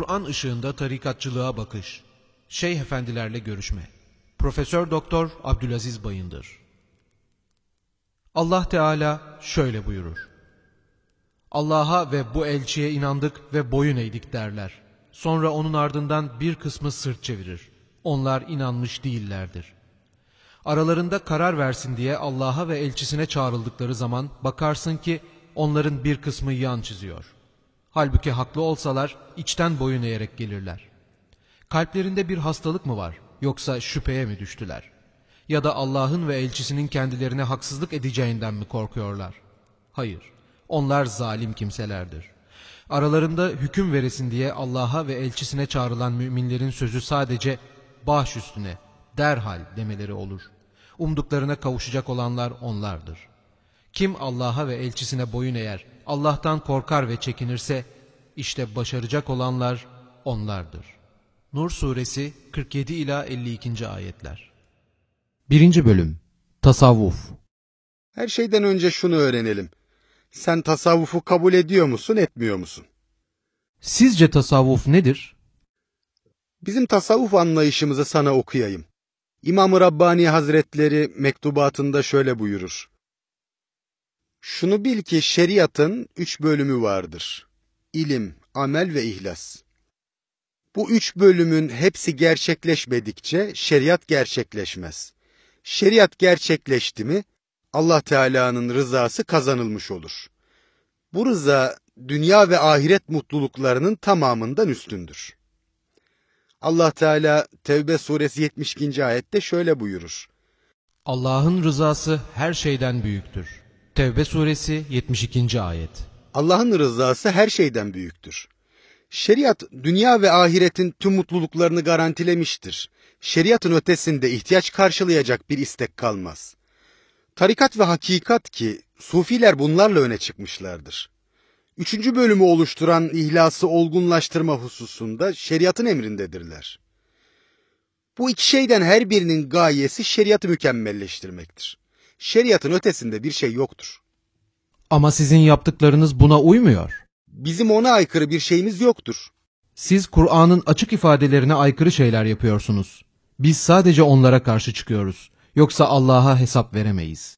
Kur'an ışığında tarikatçılığa bakış. Şeyh efendilerle görüşme. Profesör Doktor Abdülaziz Bayındır. Allah Teala şöyle buyurur. Allah'a ve bu elçiye inandık ve boyun eğdik derler. Sonra onun ardından bir kısmı sırt çevirir. Onlar inanmış değillerdir. Aralarında karar versin diye Allah'a ve elçisine çağrıldıkları zaman bakarsın ki onların bir kısmı yan çiziyor. Halbuki haklı olsalar içten boyun eğerek gelirler. Kalplerinde bir hastalık mı var yoksa şüpheye mi düştüler? Ya da Allah'ın ve elçisinin kendilerine haksızlık edeceğinden mi korkuyorlar? Hayır, onlar zalim kimselerdir. Aralarında hüküm veresin diye Allah'a ve elçisine çağrılan müminlerin sözü sadece baş üstüne, derhal demeleri olur. Umduklarına kavuşacak olanlar onlardır. Kim Allah'a ve elçisine boyun eğer, Allah'tan korkar ve çekinirse, işte başaracak olanlar onlardır. Nur Suresi 47 ila 52. ayetler. 1. bölüm Tasavvuf Her şeyden önce şunu öğrenelim. Sen tasavvufu kabul ediyor musun, etmiyor musun? Sizce tasavvuf nedir? Bizim tasavvuf anlayışımızı sana okuyayım. İmam-ı Rabbani Hazretleri mektubatında şöyle buyurur. Şunu bil ki şeriatın üç bölümü vardır. İlim, amel ve ihlas. Bu üç bölümün hepsi gerçekleşmedikçe şeriat gerçekleşmez. Şeriat gerçekleşti mi Allah Teala'nın rızası kazanılmış olur. Bu rıza dünya ve ahiret mutluluklarının tamamından üstündür. Allah Teala Tevbe suresi 72. ayette şöyle buyurur. Allah'ın rızası her şeyden büyüktür. Tevbe suresi 72. ayet. Allah'ın rızası her şeyden büyüktür. Şeriat dünya ve ahiretin tüm mutluluklarını garantilemiştir. Şeriatın ötesinde ihtiyaç karşılayacak bir istek kalmaz. Tarikat ve hakikat ki sufiler bunlarla öne çıkmışlardır. Üçüncü bölümü oluşturan ihlası olgunlaştırma hususunda şeriatın emrindedirler. Bu iki şeyden her birinin gayesi şeriatı mükemmelleştirmektir. Şeriatın ötesinde bir şey yoktur. Ama sizin yaptıklarınız buna uymuyor. Bizim ona aykırı bir şeyimiz yoktur. Siz Kur'an'ın açık ifadelerine aykırı şeyler yapıyorsunuz. Biz sadece onlara karşı çıkıyoruz. Yoksa Allah'a hesap veremeyiz.